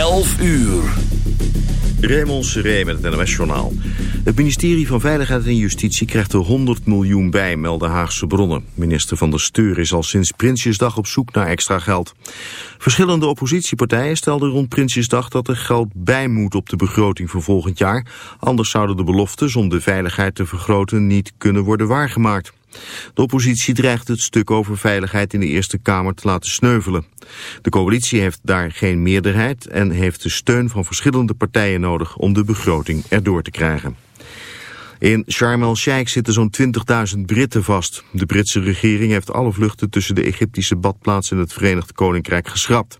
11 uur. Raymond Seré met het NOS-journaal. Het ministerie van Veiligheid en Justitie krijgt er 100 miljoen bij, melden Haagse bronnen. Minister van der Steur is al sinds Prinsjesdag op zoek naar extra geld. Verschillende oppositiepartijen stelden rond Prinsjesdag dat er geld bij moet op de begroting voor volgend jaar. Anders zouden de beloftes om de veiligheid te vergroten niet kunnen worden waargemaakt. De oppositie dreigt het stuk over veiligheid in de Eerste Kamer te laten sneuvelen. De coalitie heeft daar geen meerderheid en heeft de steun van verschillende partijen nodig om de begroting erdoor te krijgen. In Sharm el-Sheikh zitten zo'n 20.000 Britten vast. De Britse regering heeft alle vluchten tussen de Egyptische badplaats en het Verenigd Koninkrijk geschrapt.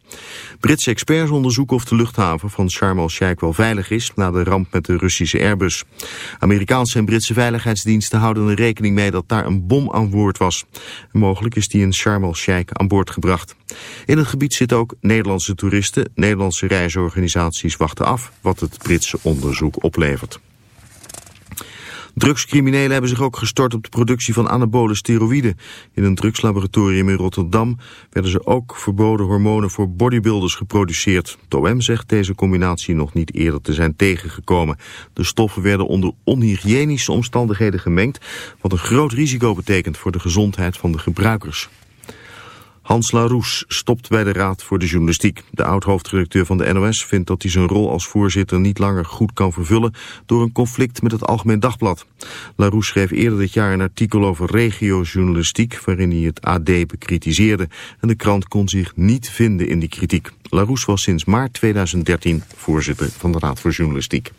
Britse experts onderzoeken of de luchthaven van Sharm el-Sheikh wel veilig is na de ramp met de Russische Airbus. Amerikaanse en Britse veiligheidsdiensten houden er rekening mee dat daar een bom aan boord was. mogelijk is die in Sharm el-Sheikh aan boord gebracht. In het gebied zitten ook Nederlandse toeristen. Nederlandse reisorganisaties wachten af wat het Britse onderzoek oplevert. Drugscriminelen hebben zich ook gestort op de productie van anabole steroïden. In een drugslaboratorium in Rotterdam werden ze ook verboden hormonen voor bodybuilders geproduceerd. Het OM zegt deze combinatie nog niet eerder te zijn tegengekomen. De stoffen werden onder onhygiënische omstandigheden gemengd, wat een groot risico betekent voor de gezondheid van de gebruikers. Hans Laroes stopt bij de Raad voor de Journalistiek. De oud-hoofdredacteur van de NOS vindt dat hij zijn rol als voorzitter niet langer goed kan vervullen door een conflict met het Algemeen Dagblad. Laroes schreef eerder dit jaar een artikel over regiojournalistiek waarin hij het AD bekritiseerde en de krant kon zich niet vinden in die kritiek. Laroes was sinds maart 2013 voorzitter van de Raad voor Journalistiek.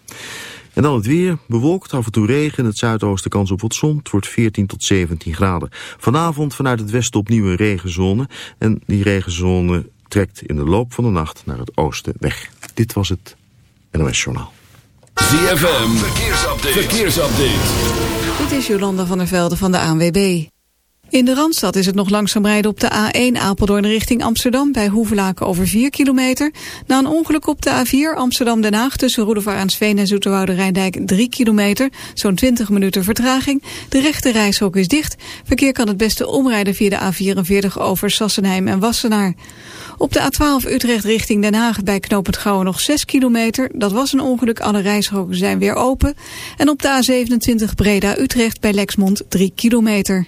En dan het weer, bewolkt, af en toe regen, in het zuidoosten kans op wat zon. Het wordt 14 tot 17 graden. Vanavond vanuit het westen opnieuw een regenzone. En die regenzone trekt in de loop van de nacht naar het oosten weg. Dit was het NOS Journaal. ZFM, verkeersupdate. verkeersupdate. Dit is Jolanda van der Velde van de ANWB. In de Randstad is het nog langzaam rijden op de A1 Apeldoorn richting Amsterdam... bij Hoevelaken over 4 kilometer. Na een ongeluk op de A4 Amsterdam-Den Haag... tussen Roedevaar en Zoeterwoude Rijndijk 3 kilometer. Zo'n 20 minuten vertraging. De rechte reishok is dicht. Verkeer kan het beste omrijden via de A44 over Sassenheim en Wassenaar. Op de A12 Utrecht richting Den Haag bij knooppunt Gouwen nog 6 kilometer. Dat was een ongeluk, alle reishokken zijn weer open. En op de A27 Breda-Utrecht bij Lexmond 3 kilometer.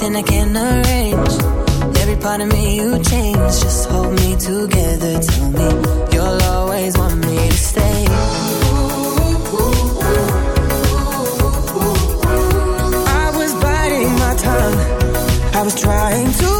nothing I can arrange. Every part of me you change. Just hold me together. Tell me you'll always want me to stay. I was biting my tongue. I was trying to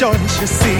don't you see?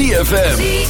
ZFM.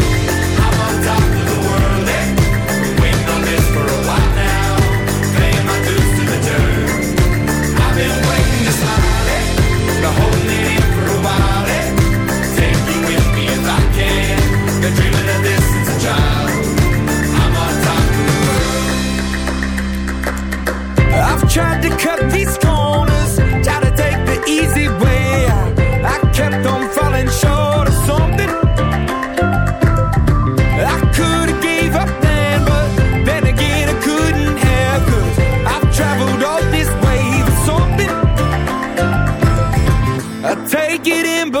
get in, but